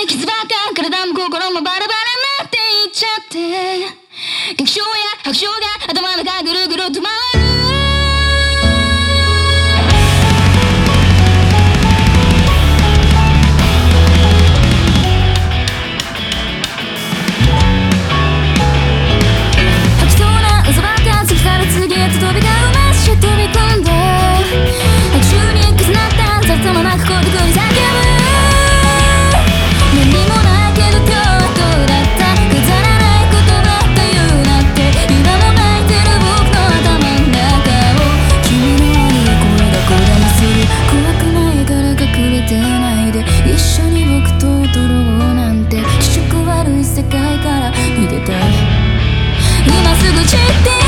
て傷ばっか体も心もバラバラになっていっちゃって。劇場や拍手が頭の中ぐるぐると回るてないで一緒に僕と踊ろうなんて気色悪い世界から逃げたい今すぐ散って